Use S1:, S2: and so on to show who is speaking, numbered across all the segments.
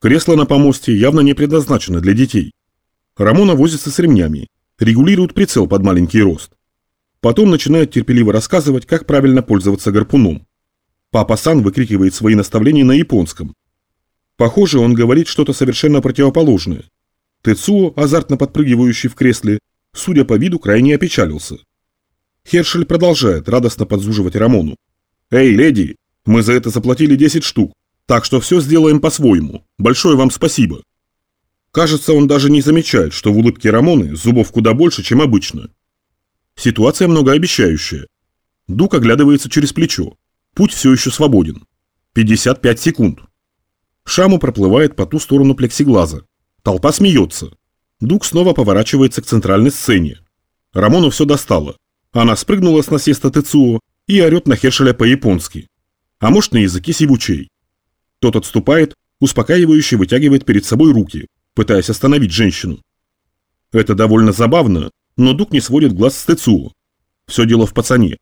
S1: Кресло на помосте явно не предназначено для детей. Рамона возится с ремнями, регулирует прицел под маленький рост. Потом начинает терпеливо рассказывать, как правильно пользоваться гарпуном. Папа Сан выкрикивает свои наставления на японском. Похоже, он говорит что-то совершенно противоположное. Тецуо, азартно подпрыгивающий в кресле, судя по виду, крайне опечалился. Хершель продолжает радостно подзуживать Рамону. «Эй, леди, мы за это заплатили 10 штук, так что все сделаем по-своему. Большое вам спасибо». Кажется, он даже не замечает, что в улыбке Рамоны зубов куда больше, чем обычно. Ситуация многообещающая. Дук оглядывается через плечо. Путь все еще свободен. 55 секунд. Шаму проплывает по ту сторону плексиглаза. Толпа смеется. Дук снова поворачивается к центральной сцене. Рамону все достало. Она спрыгнула с насеста Тецуо и орет на Хершеля по-японски. А может на языке сивучей. Тот отступает, успокаивающе вытягивает перед собой руки, пытаясь остановить женщину. Это довольно забавно, но Дук не сводит глаз с Тецуо. Все дело в пацане.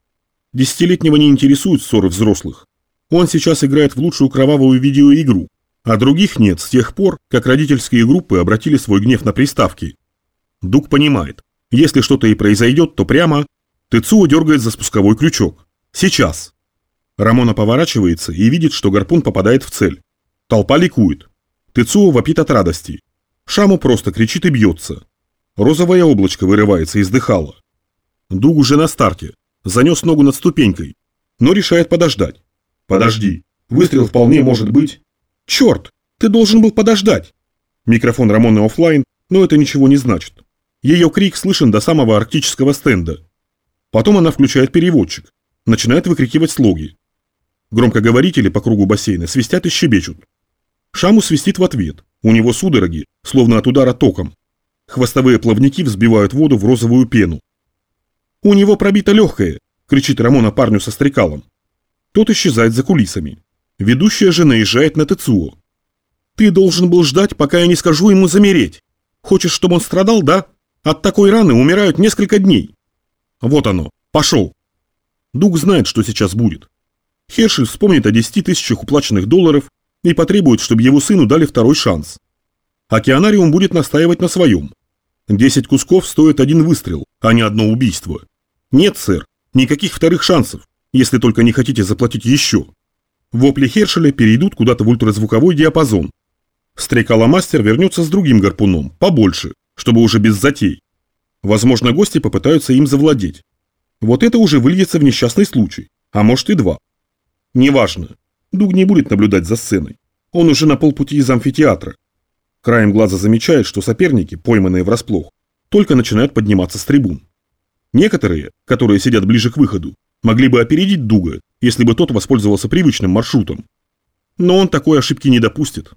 S1: Десятилетнего не интересуют ссоры взрослых. Он сейчас играет в лучшую кровавую видеоигру, а других нет с тех пор, как родительские группы обратили свой гнев на приставки. Дук понимает, если что-то и произойдет, то прямо Тецуо дергает за спусковой крючок. Сейчас. Рамона поворачивается и видит, что гарпун попадает в цель. Толпа ликует. Тецуо вопит от радости. Шаму просто кричит и бьется. Розовое облачко вырывается из дыхала. Дуг уже на старте. Занес ногу над ступенькой. Но решает подождать. Подожди. Выстрел вполне может быть. Черт! Ты должен был подождать. Микрофон Рамоны офлайн, но это ничего не значит. Ее крик слышен до самого арктического стенда. Потом она включает переводчик. Начинает выкрикивать слоги. Громкоговорители по кругу бассейна свистят и щебечут. Шаму свистит в ответ. У него судороги, словно от удара током. Хвостовые плавники взбивают воду в розовую пену. «У него пробито легкое!» – кричит Рамона парню со стрекалом. Тот исчезает за кулисами. Ведущая же наезжает на Тецуо. «Ты должен был ждать, пока я не скажу ему замереть. Хочешь, чтобы он страдал, да? От такой раны умирают несколько дней». Вот оно, пошел. Дуг знает, что сейчас будет. Хершель вспомнит о 10 тысячах уплаченных долларов и потребует, чтобы его сыну дали второй шанс. Океанариум будет настаивать на своем. 10 кусков стоит один выстрел, а не одно убийство. Нет, сэр, никаких вторых шансов, если только не хотите заплатить еще. Вопли Хершеля перейдут куда-то в ультразвуковой диапазон. Стрекала-мастер вернется с другим гарпуном, побольше, чтобы уже без затей. Возможно, гости попытаются им завладеть. Вот это уже выльется в несчастный случай, а может и два. Неважно. Дуг не будет наблюдать за сценой. Он уже на полпути из амфитеатра. Краем глаза замечает, что соперники, пойманные врасплох, только начинают подниматься с трибун. Некоторые, которые сидят ближе к выходу, могли бы опередить Дуга, если бы тот воспользовался привычным маршрутом. Но он такой ошибки не допустит.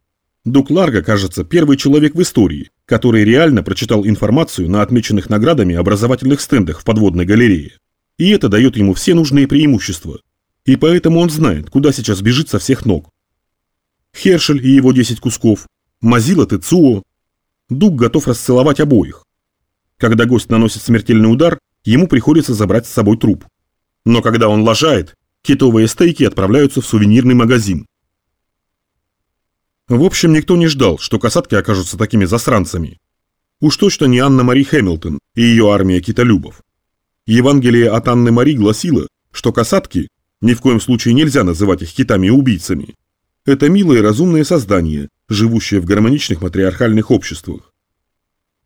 S1: Дуг Ларго, кажется, первый человек в истории, который реально прочитал информацию на отмеченных наградами образовательных стендах в подводной галерее. И это дает ему все нужные преимущества. И поэтому он знает, куда сейчас бежит со всех ног. Хершель и его 10 кусков, Мазила Тецуо. Дуг готов расцеловать обоих. Когда гость наносит смертельный удар, ему приходится забрать с собой труп. Но когда он лажает, китовые стейки отправляются в сувенирный магазин. В общем, никто не ждал, что касатки окажутся такими засранцами. Уж точно не Анна Мари Хэмилтон и ее армия китолюбов. Евангелие от Анны Мари гласило, что касатки, ни в коем случае нельзя называть их китами и убийцами, это милые разумные создания, живущие в гармоничных матриархальных обществах.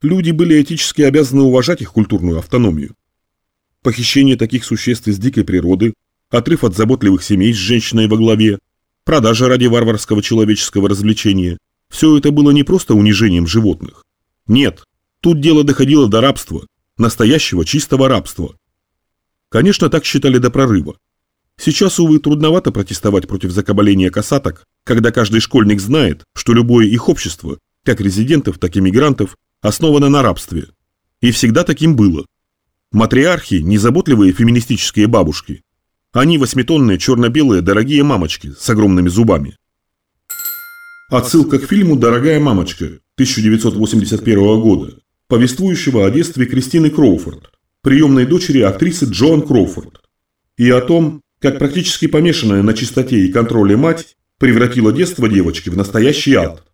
S1: Люди были этически обязаны уважать их культурную автономию. Похищение таких существ из дикой природы, отрыв от заботливых семей с женщиной во главе, продажа ради варварского человеческого развлечения – все это было не просто унижением животных. Нет, тут дело доходило до рабства, настоящего чистого рабства. Конечно, так считали до прорыва. Сейчас, увы, трудновато протестовать против закабаления касаток, когда каждый школьник знает, что любое их общество, как резидентов, так и мигрантов, основано на рабстве. И всегда таким было. Матриархи – незаботливые феминистические бабушки, они восьмитонные черно-белые дорогие мамочки с огромными зубами. Отсылка к фильму «Дорогая мамочка» 1981 года, повествующего о детстве Кристины Кроуфорд, приемной дочери актрисы Джоан Кроуфорд, и о том, как практически помешанная на чистоте и контроле мать превратила детство девочки в настоящий ад.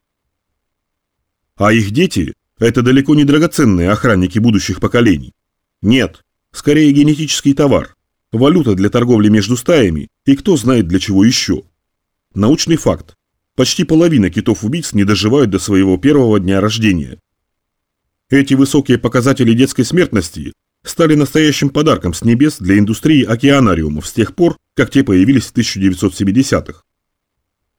S1: А их дети – это далеко не драгоценные охранники будущих поколений. Нет, скорее генетический товар, валюта для торговли между стаями и кто знает для чего еще. Научный факт. Почти половина китов-убийц не доживают до своего первого дня рождения. Эти высокие показатели детской смертности стали настоящим подарком с небес для индустрии океанариумов с тех пор, как те появились в 1970-х.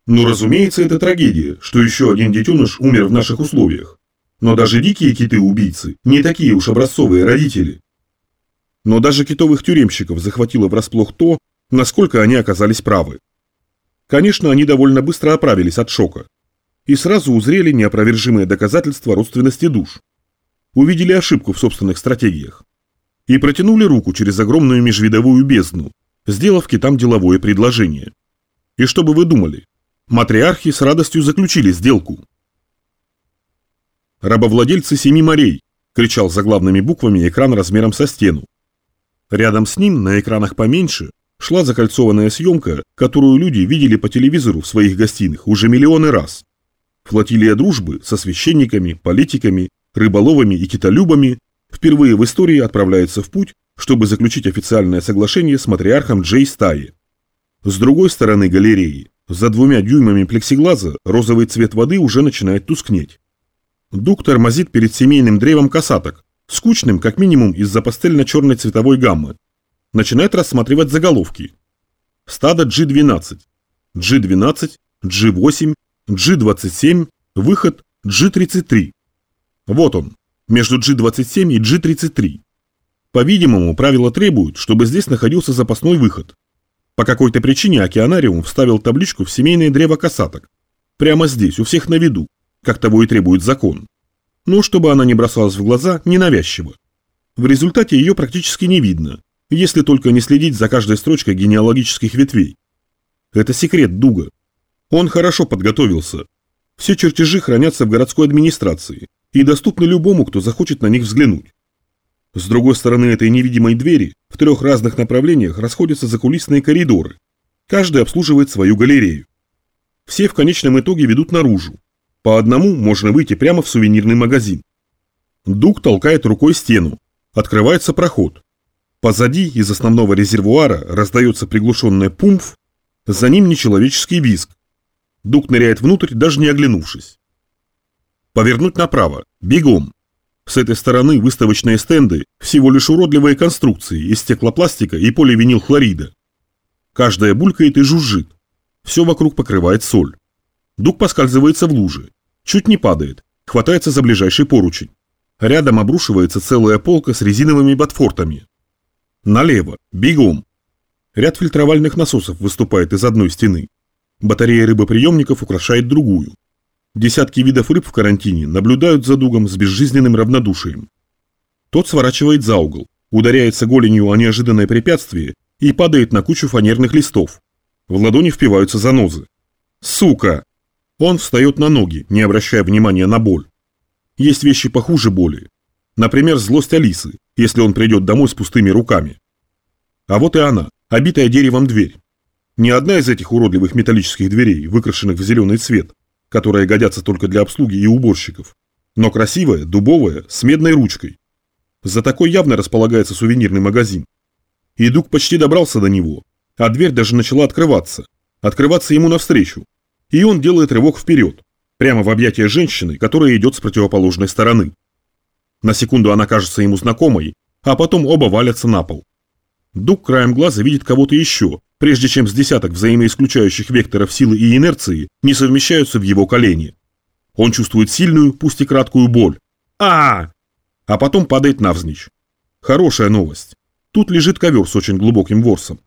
S1: Ну, разумеется, это трагедия, что еще один детеныш умер в наших условиях. Но даже дикие киты-убийцы не такие уж образцовые родители. Но даже китовых тюремщиков захватило врасплох то, насколько они оказались правы. Конечно, они довольно быстро оправились от шока. И сразу узрели неопровержимые доказательства родственности душ. Увидели ошибку в собственных стратегиях и протянули руку через огромную межвидовую бездну, сделав китам деловое предложение. И что бы вы думали? Матриархи с радостью заключили сделку. «Рабовладельцы семи морей!» – кричал заглавными буквами экран размером со стену. Рядом с ним, на экранах поменьше, шла закольцованная съемка, которую люди видели по телевизору в своих гостиных уже миллионы раз. Флотилия дружбы со священниками, политиками, рыболовами и китолюбами впервые в истории отправляется в путь, чтобы заключить официальное соглашение с матриархом Джей Стаи. С другой стороны галереи, за двумя дюймами плексиглаза, розовый цвет воды уже начинает тускнеть. Дук тормозит перед семейным древом касаток, скучным как минимум из-за пастельно-черной цветовой гаммы. Начинает рассматривать заголовки. Стадо G12, G12, G8, G27, выход G33. Вот он, между G27 и G33. По-видимому, правила требуют, чтобы здесь находился запасной выход. По какой-то причине океанариум вставил табличку в семейное древо касаток. Прямо здесь, у всех на виду, как того и требует закон. Но чтобы она не бросалась в глаза, ненавязчиво. В результате ее практически не видно, если только не следить за каждой строчкой генеалогических ветвей. Это секрет Дуга. Он хорошо подготовился. Все чертежи хранятся в городской администрации, и доступны любому, кто захочет на них взглянуть. С другой стороны этой невидимой двери в трех разных направлениях расходятся закулисные коридоры. Каждый обслуживает свою галерею. Все в конечном итоге ведут наружу. По одному можно выйти прямо в сувенирный магазин. Дуг толкает рукой стену. Открывается проход. Позади из основного резервуара раздается приглушенный пумф, за ним нечеловеческий визг. Дуг ныряет внутрь, даже не оглянувшись. Повернуть направо. Бегом. С этой стороны выставочные стенды – всего лишь уродливые конструкции из стеклопластика и поливинилхлорида. Каждая булькает и жужжит. Все вокруг покрывает соль. Дуг поскальзывается в луже. Чуть не падает. Хватается за ближайший поручень. Рядом обрушивается целая полка с резиновыми ботфортами. Налево. Бегом. Ряд фильтровальных насосов выступает из одной стены. Батарея рыбоприемников украшает другую. Десятки видов рыб в карантине наблюдают за дугом с безжизненным равнодушием. Тот сворачивает за угол, ударяется голенью о неожиданное препятствие и падает на кучу фанерных листов. В ладони впиваются занозы. Сука! Он встает на ноги, не обращая внимания на боль. Есть вещи похуже боли. Например, злость Алисы, если он придет домой с пустыми руками. А вот и она, обитая деревом дверь. Ни одна из этих уродливых металлических дверей, выкрашенных в зеленый цвет, которые годятся только для обслуги и уборщиков, но красивая, дубовая, с медной ручкой. За такой явно располагается сувенирный магазин. И Дуг почти добрался до него, а дверь даже начала открываться, открываться ему навстречу. И он делает рывок вперед, прямо в объятия женщины, которая идет с противоположной стороны. На секунду она кажется ему знакомой, а потом оба валятся на пол. Дуг краем глаза видит кого-то еще, прежде чем с десяток взаимоисключающих векторов силы и инерции не совмещаются в его колени. Он чувствует сильную, пусть и краткую боль. а, -а, -а! а потом падает навзничь. Хорошая новость. Тут лежит ковер с очень глубоким ворсом.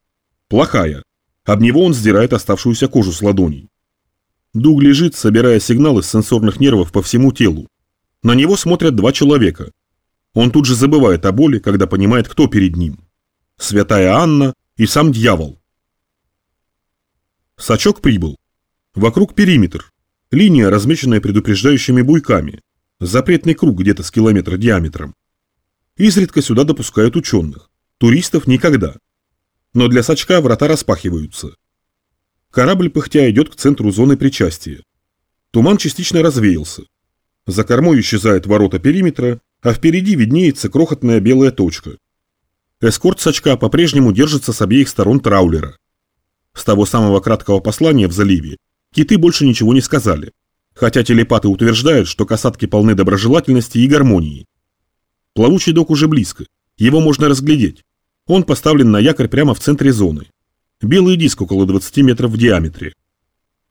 S1: Плохая. Об него он сдирает оставшуюся кожу с ладоней. Дуг лежит, собирая сигналы с сенсорных нервов по всему телу. На него смотрят два человека. Он тут же забывает о боли, когда понимает, кто перед ним. Святая Анна и сам дьявол. Сачок прибыл. Вокруг периметр. Линия, размеченная предупреждающими буйками. Запретный круг где-то с километра диаметром. Изредка сюда допускают ученых. Туристов никогда. Но для Сачка врата распахиваются. Корабль пыхтя идет к центру зоны причастия. Туман частично развеялся. За кормой исчезают ворота периметра, а впереди виднеется крохотная белая точка. Эскорт Сачка по-прежнему держится с обеих сторон траулера. С того самого краткого послания в заливе киты больше ничего не сказали, хотя телепаты утверждают, что касатки полны доброжелательности и гармонии. Плавучий док уже близко, его можно разглядеть. Он поставлен на якорь прямо в центре зоны. Белый диск около 20 метров в диаметре.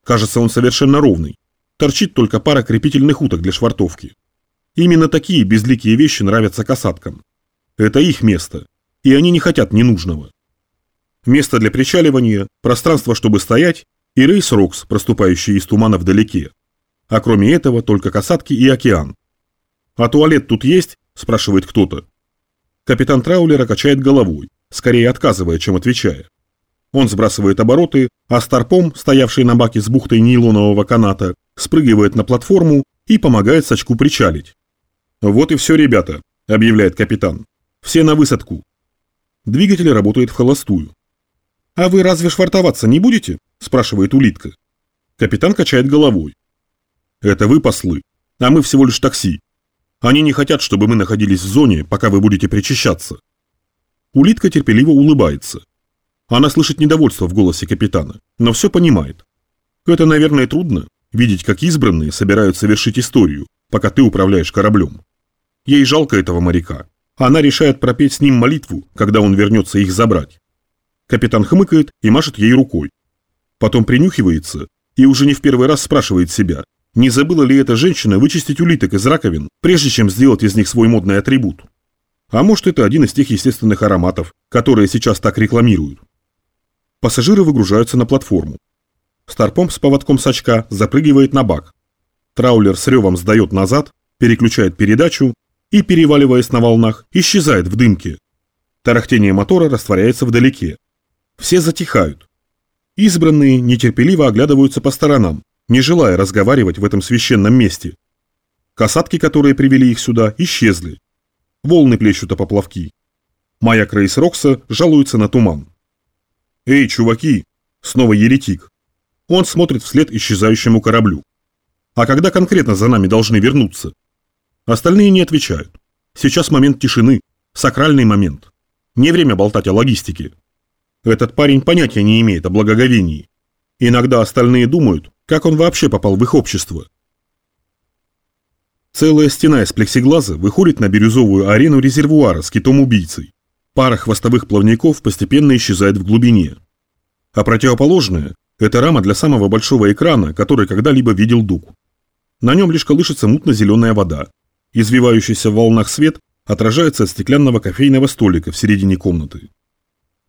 S1: Кажется, он совершенно ровный. Торчит только пара крепительных уток для швартовки. Именно такие безликие вещи нравятся касаткам. Это их место, и они не хотят ненужного. Место для причаливания, пространство, чтобы стоять, и рейс Рокс, проступающий из тумана вдалеке. А кроме этого только касатки и океан. «А туалет тут есть?» – спрашивает кто-то. Капитан Траулера качает головой, скорее отказывая, чем отвечая. Он сбрасывает обороты, а Старпом, стоявший на баке с бухтой нейлонового каната, спрыгивает на платформу и помогает Сачку причалить. «Вот и все, ребята», – объявляет капитан. «Все на высадку. Двигатель работает в холостую. «А вы разве швартоваться не будете?» – спрашивает улитка. Капитан качает головой. «Это вы послы, а мы всего лишь такси. Они не хотят, чтобы мы находились в зоне, пока вы будете причащаться». Улитка терпеливо улыбается. Она слышит недовольство в голосе капитана, но все понимает. Это, наверное, трудно, видеть, как избранные собираются совершить историю, пока ты управляешь кораблем. Ей жалко этого моряка, она решает пропеть с ним молитву, когда он вернется их забрать. Капитан хмыкает и машет ей рукой. Потом принюхивается и уже не в первый раз спрашивает себя, не забыла ли эта женщина вычистить улиток из раковин, прежде чем сделать из них свой модный атрибут. А может это один из тех естественных ароматов, которые сейчас так рекламируют. Пассажиры выгружаются на платформу. Старпом с поводком сачка запрыгивает на бак. Траулер с ревом сдает назад, переключает передачу и, переваливаясь на волнах, исчезает в дымке. Тарахтение мотора растворяется вдалеке. Все затихают. Избранные нетерпеливо оглядываются по сторонам, не желая разговаривать в этом священном месте. Касатки, которые привели их сюда, исчезли. Волны плещут о поплавки. Маяк Рейс Рокса жалуется на туман. «Эй, чуваки!» Снова еретик. Он смотрит вслед исчезающему кораблю. «А когда конкретно за нами должны вернуться?» Остальные не отвечают. Сейчас момент тишины, сакральный момент. Не время болтать о логистике. Этот парень понятия не имеет о благоговении. Иногда остальные думают, как он вообще попал в их общество. Целая стена из плексиглаза выходит на бирюзовую арену резервуара с китом-убийцей. Пара хвостовых плавников постепенно исчезает в глубине. А противоположная – это рама для самого большого экрана, который когда-либо видел Дуг. На нем лишь колышется мутно-зеленая вода, Извивающийся в волнах свет отражается от стеклянного кофейного столика в середине комнаты.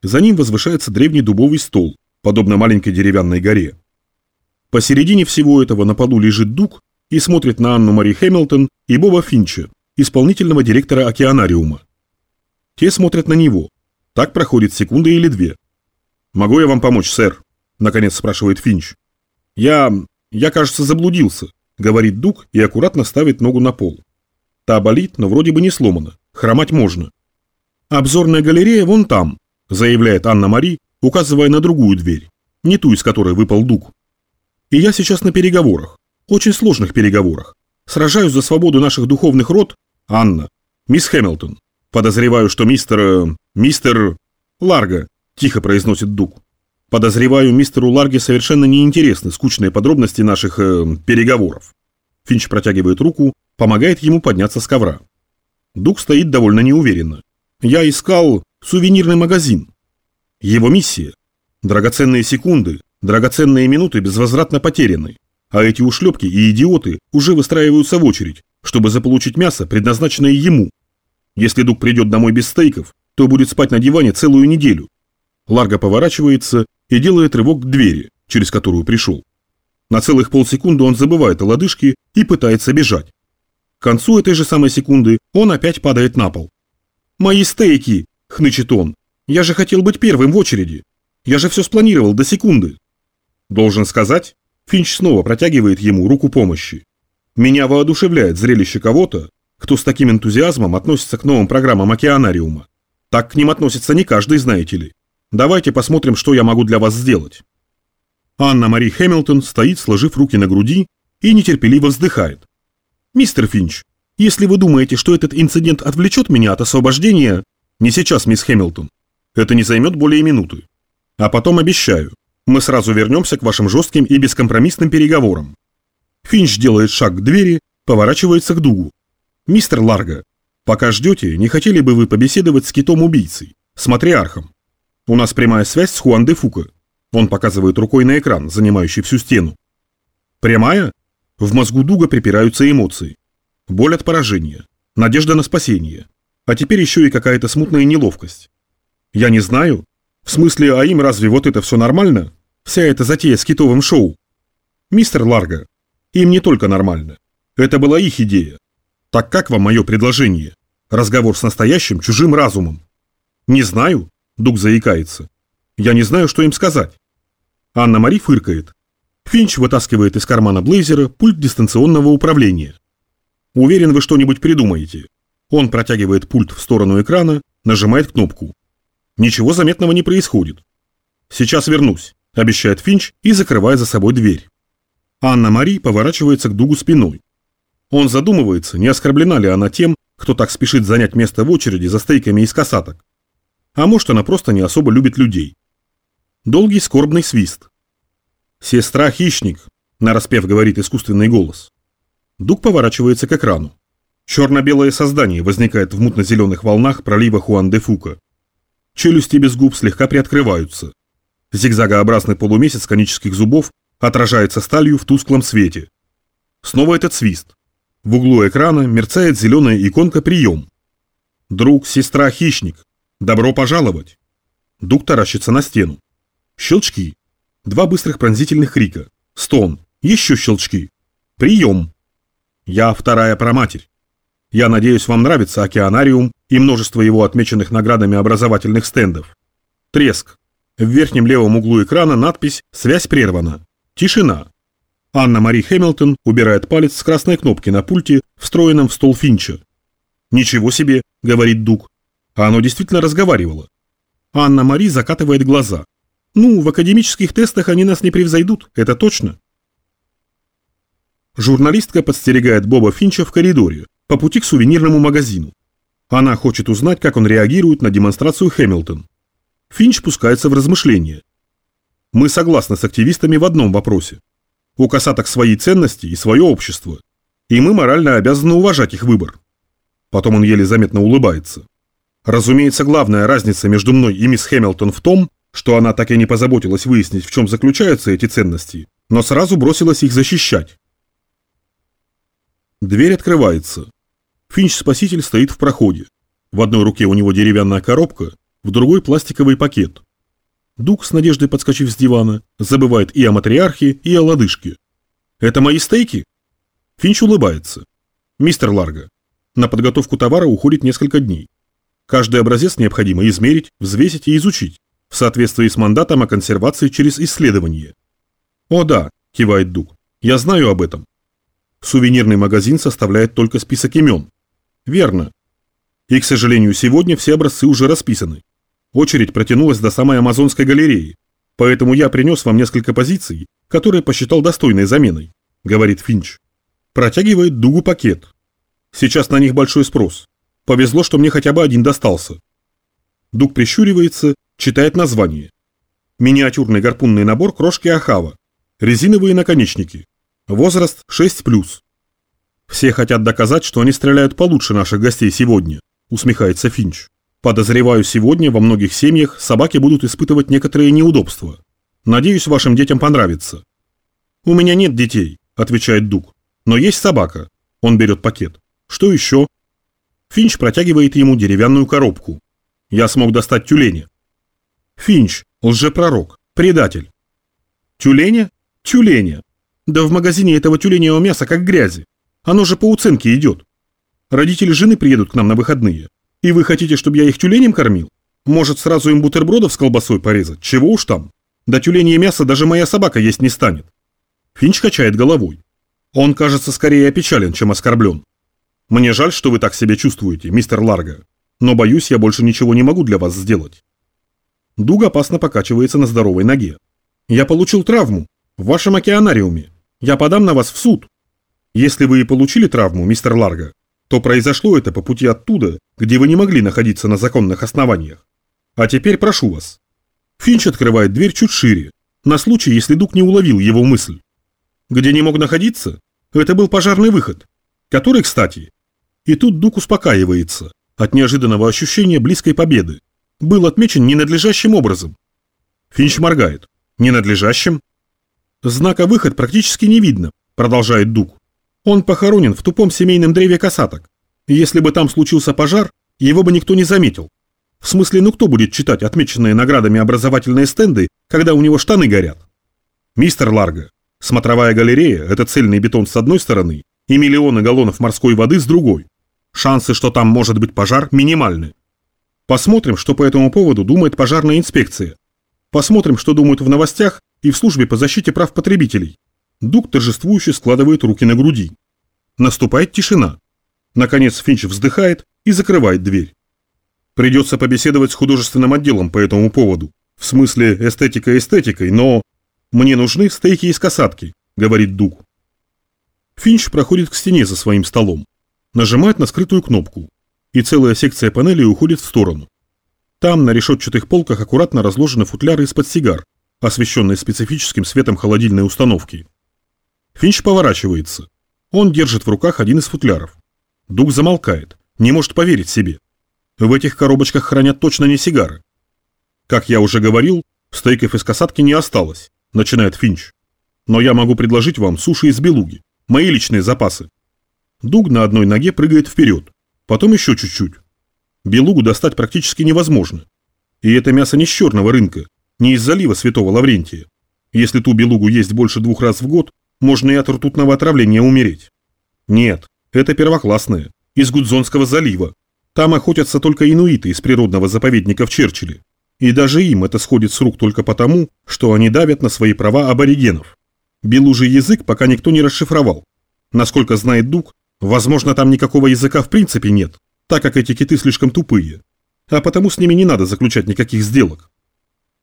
S1: За ним возвышается древний дубовый стол, подобно маленькой деревянной горе. Посередине всего этого на полу лежит Дуг и смотрит на Анну Мари Хэмилтон и Боба Финча, исполнительного директора океанариума. Те смотрят на него. Так проходит секунда или две. «Могу я вам помочь, сэр?» – наконец спрашивает Финч. «Я... я, кажется, заблудился», – говорит Дуг и аккуратно ставит ногу на пол. Та болит, но вроде бы не сломана. Хромать можно. «Обзорная галерея вон там», – заявляет Анна-Мари, указывая на другую дверь, не ту, из которой выпал дуг. «И я сейчас на переговорах. Очень сложных переговорах. Сражаюсь за свободу наших духовных род. Анна. Мисс Хэмилтон. Подозреваю, что мистер... Э, мистер... Ларго», – тихо произносит дуг. «Подозреваю, мистеру Ларге совершенно неинтересны скучные подробности наших... Э, переговоров». Финч протягивает руку, помогает ему подняться с ковра. Дуг стоит довольно неуверенно. Я искал сувенирный магазин. Его миссия. Драгоценные секунды, драгоценные минуты безвозвратно потеряны. А эти ушлепки и идиоты уже выстраиваются в очередь, чтобы заполучить мясо, предназначенное ему. Если Дуг придет домой без стейков, то будет спать на диване целую неделю. Ларго поворачивается и делает рывок к двери, через которую пришел. На целых полсекунды он забывает о лодыжке и пытается бежать. К концу этой же самой секунды он опять падает на пол. «Мои стейки!» – хнычет он. «Я же хотел быть первым в очереди. Я же все спланировал до секунды». Должен сказать, Финч снова протягивает ему руку помощи. Меня воодушевляет зрелище кого-то, кто с таким энтузиазмом относится к новым программам океанариума. Так к ним относится не каждый, знаете ли. Давайте посмотрим, что я могу для вас сделать. Анна Мари Хэмилтон стоит, сложив руки на груди, и нетерпеливо вздыхает. «Мистер Финч, если вы думаете, что этот инцидент отвлечет меня от освобождения...» «Не сейчас, мисс Хэмилтон. Это не займет более минуты. А потом обещаю, мы сразу вернемся к вашим жестким и бескомпромиссным переговорам». Финч делает шаг к двери, поворачивается к Дугу. «Мистер Ларго, пока ждете, не хотели бы вы побеседовать с китом-убийцей, с матриархом? У нас прямая связь с Хуан де Фуко». Он показывает рукой на экран, занимающий всю стену. «Прямая?» В мозгу Дуга припираются эмоции. Боль от поражения, надежда на спасение, а теперь еще и какая-то смутная неловкость. Я не знаю. В смысле, а им разве вот это все нормально? Вся эта затея с китовым шоу? Мистер Ларго, им не только нормально. Это была их идея. Так как вам мое предложение? Разговор с настоящим чужим разумом. Не знаю, Дуг заикается. Я не знаю, что им сказать. Анна-Мари фыркает. Финч вытаскивает из кармана блейзера пульт дистанционного управления. Уверен, вы что-нибудь придумаете. Он протягивает пульт в сторону экрана, нажимает кнопку. Ничего заметного не происходит. Сейчас вернусь, обещает Финч и закрывает за собой дверь. Анна-Мари поворачивается к Дугу спиной. Он задумывается, не оскорблена ли она тем, кто так спешит занять место в очереди за стейками из касаток. А может, она просто не особо любит людей. Долгий скорбный свист. «Сестра-хищник», – нараспев говорит искусственный голос. Дуг поворачивается к экрану. Черно-белое создание возникает в мутно-зеленых волнах пролива Хуан-де-Фука. Челюсти без губ слегка приоткрываются. Зигзагообразный полумесяц конических зубов отражается сталью в тусклом свете. Снова этот свист. В углу экрана мерцает зеленая иконка «Прием». «Друг, сестра, хищник. Добро пожаловать!» Дуг таращится на стену. Щелчки. Два быстрых пронзительных крика. Стон. Еще щелчки. Прием. Я вторая проматерь. Я надеюсь, вам нравится океанариум и множество его отмеченных наградами образовательных стендов. Треск. В верхнем левом углу экрана надпись «Связь прервана». Тишина. Анна-Мари Хэмилтон убирает палец с красной кнопки на пульте, встроенном в стол Финча. «Ничего себе», — говорит Дуг. А оно действительно разговаривало. Анна-Мари закатывает глаза. «Ну, в академических тестах они нас не превзойдут, это точно». Журналистка подстерегает Боба Финча в коридоре, по пути к сувенирному магазину. Она хочет узнать, как он реагирует на демонстрацию Хэмилтон. Финч пускается в размышления. Мы согласны с активистами в одном вопросе. У касаток свои ценности и свое общество, и мы морально обязаны уважать их выбор. Потом он еле заметно улыбается. Разумеется, главная разница между мной и мисс Хэмилтон в том, что она так и не позаботилась выяснить, в чем заключаются эти ценности, но сразу бросилась их защищать. Дверь открывается. Финч-спаситель стоит в проходе. В одной руке у него деревянная коробка, в другой пластиковый пакет. Дуг, с надеждой подскочив с дивана, забывает и о матриархе, и о лодыжке. «Это мои стейки?» Финч улыбается. «Мистер Ларго, на подготовку товара уходит несколько дней. Каждый образец необходимо измерить, взвесить и изучить, в соответствии с мандатом о консервации через исследование». «О да», – кивает Дуг, – «я знаю об этом. Сувенирный магазин составляет только список имен. Верно. И, к сожалению, сегодня все образцы уже расписаны. Очередь протянулась до самой Амазонской галереи, поэтому я принес вам несколько позиций, которые посчитал достойной заменой, говорит Финч. Протягивает Дугу пакет. Сейчас на них большой спрос. Повезло, что мне хотя бы один достался. Дуг прищуривается, читает название. Миниатюрный гарпунный набор крошки Ахава. Резиновые наконечники. Возраст 6+. Все хотят доказать, что они стреляют получше наших гостей сегодня, усмехается Финч. Подозреваю, сегодня во многих семьях собаки будут испытывать некоторые неудобства. Надеюсь, вашим детям понравится. У меня нет детей, отвечает Дуг. Но есть собака. Он берет пакет. Что еще? Финч протягивает ему деревянную коробку. Я смог достать тюленя. Финч, лжепророк, предатель. Тюленя? Тюленя. Да в магазине этого тюленевого мяса как грязи. Оно же по уценке идет. Родители жены приедут к нам на выходные. И вы хотите, чтобы я их тюленем кормил? Может, сразу им бутербродов с колбасой порезать? Чего уж там. Да тюленье мясо даже моя собака есть не станет. Финч качает головой. Он, кажется, скорее опечален, чем оскорблен. Мне жаль, что вы так себя чувствуете, мистер Ларго. Но, боюсь, я больше ничего не могу для вас сделать. Дуг опасно покачивается на здоровой ноге. Я получил травму. В вашем океанариуме. Я подам на вас в суд. Если вы и получили травму, мистер Ларго, то произошло это по пути оттуда, где вы не могли находиться на законных основаниях. А теперь прошу вас». Финч открывает дверь чуть шире, на случай, если Дуг не уловил его мысль. Где не мог находиться? Это был пожарный выход, который, кстати... И тут Дуг успокаивается от неожиданного ощущения близкой победы. Был отмечен ненадлежащим образом. Финч моргает. Ненадлежащим? Знака выход практически не видно, продолжает Дуг. Он похоронен в тупом семейном древе касаток. Если бы там случился пожар, его бы никто не заметил. В смысле, ну кто будет читать отмеченные наградами образовательные стенды, когда у него штаны горят? Мистер Ларго, смотровая галерея – это цельный бетон с одной стороны и миллионы галлонов морской воды с другой. Шансы, что там может быть пожар, минимальны. Посмотрим, что по этому поводу думает пожарная инспекция. Посмотрим, что думают в новостях и в службе по защите прав потребителей. Дуг торжествующе складывает руки на груди. Наступает тишина. Наконец Финч вздыхает и закрывает дверь. Придется побеседовать с художественным отделом по этому поводу. В смысле эстетика эстетикой, но... Мне нужны стейки из касатки, говорит Дуг. Финч проходит к стене за своим столом. Нажимает на скрытую кнопку. И целая секция панелей уходит в сторону. Там на решетчатых полках аккуратно разложены футляры из-под сигар, освещенные специфическим светом холодильной установки. Финч поворачивается. Он держит в руках один из футляров. Дуг замолкает, не может поверить себе. В этих коробочках хранят точно не сигары. Как я уже говорил, стейков из касатки не осталось, начинает Финч. Но я могу предложить вам суши из белуги, мои личные запасы. Дуг на одной ноге прыгает вперед, потом еще чуть-чуть. Белугу достать практически невозможно. И это мясо не с черного рынка, не из залива Святого Лаврентия. Если ту белугу есть больше двух раз в год, можно и от ртутного отравления умереть. Нет, это первоклассное, из Гудзонского залива. Там охотятся только инуиты из природного заповедника в Черчилле. И даже им это сходит с рук только потому, что они давят на свои права аборигенов. Белужий язык пока никто не расшифровал. Насколько знает Дуг, возможно там никакого языка в принципе нет, так как эти киты слишком тупые. А потому с ними не надо заключать никаких сделок.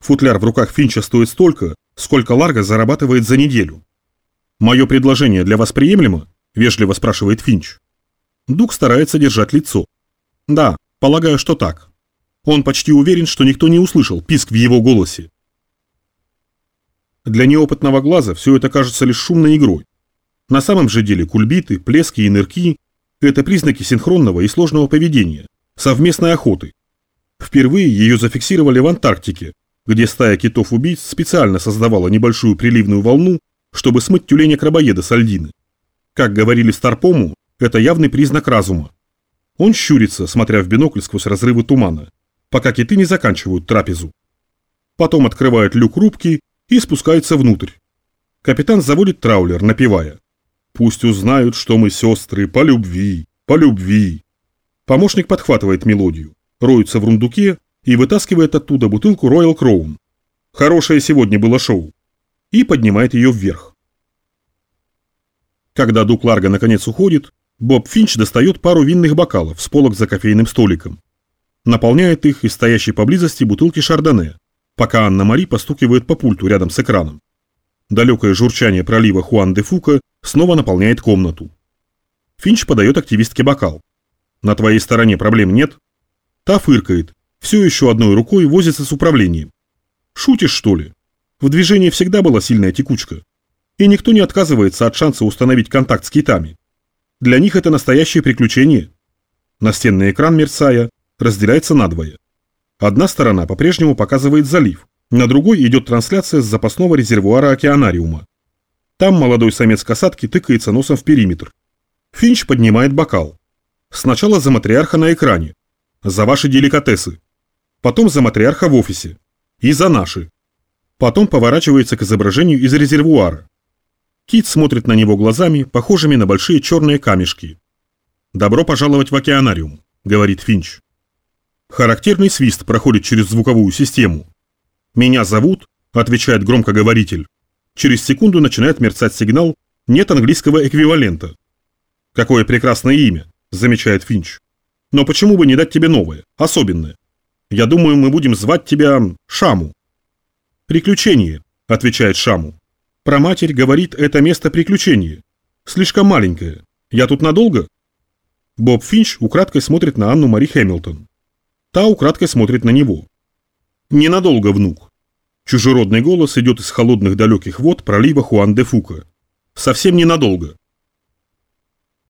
S1: Футляр в руках Финча стоит столько, сколько Ларго зарабатывает за неделю. «Мое предложение для вас приемлемо?» – вежливо спрашивает Финч. Дуг старается держать лицо. «Да, полагаю, что так». Он почти уверен, что никто не услышал писк в его голосе. Для неопытного глаза все это кажется лишь шумной игрой. На самом же деле кульбиты, плески и нырки – это признаки синхронного и сложного поведения, совместной охоты. Впервые ее зафиксировали в Антарктике, где стая китов-убийц специально создавала небольшую приливную волну чтобы смыть тюленя-крабоеда с льдины. Как говорили Старпому, это явный признак разума. Он щурится, смотря в бинокль сквозь разрывы тумана, пока киты не заканчивают трапезу. Потом открывает люк рубки и спускается внутрь. Капитан заводит траулер, напевая. «Пусть узнают, что мы сестры, по любви, по любви». Помощник подхватывает мелодию, роется в рундуке и вытаскивает оттуда бутылку Royal Crown. Хорошее сегодня было шоу и поднимает ее вверх. Когда Дук Ларго наконец уходит, Боб Финч достает пару винных бокалов с полок за кофейным столиком. Наполняет их из стоящей поблизости бутылки шардоне, пока Анна-Мари постукивает по пульту рядом с экраном. Далекое журчание пролива Хуан де Фука снова наполняет комнату. Финч подает активистке бокал. «На твоей стороне проблем нет?» Та фыркает, все еще одной рукой возится с управлением. «Шутишь, что ли?» В движении всегда была сильная текучка. И никто не отказывается от шанса установить контакт с китами. Для них это настоящее приключение. Настенный экран мерцая разделяется надвое. Одна сторона по-прежнему показывает залив, на другой идет трансляция с запасного резервуара океанариума. Там молодой самец касатки тыкается носом в периметр. Финч поднимает бокал. Сначала за матриарха на экране. За ваши деликатесы. Потом за матриарха в офисе. И за наши. Потом поворачивается к изображению из резервуара. Кит смотрит на него глазами, похожими на большие черные камешки. «Добро пожаловать в океанариум», — говорит Финч. Характерный свист проходит через звуковую систему. «Меня зовут», — отвечает громкоговоритель. Через секунду начинает мерцать сигнал «Нет английского эквивалента». «Какое прекрасное имя», — замечает Финч. «Но почему бы не дать тебе новое, особенное? Я думаю, мы будем звать тебя Шаму». «Приключение», – отвечает Шаму. «Проматерь говорит, это место приключения. Слишком маленькая. Я тут надолго? Боб Финч украдкой смотрит на Анну Мари Хэмилтон. Та украдкой смотрит на него. Ненадолго, внук. Чужеродный голос идет из холодных далеких вод пролива Хуан де Фука. Совсем ненадолго.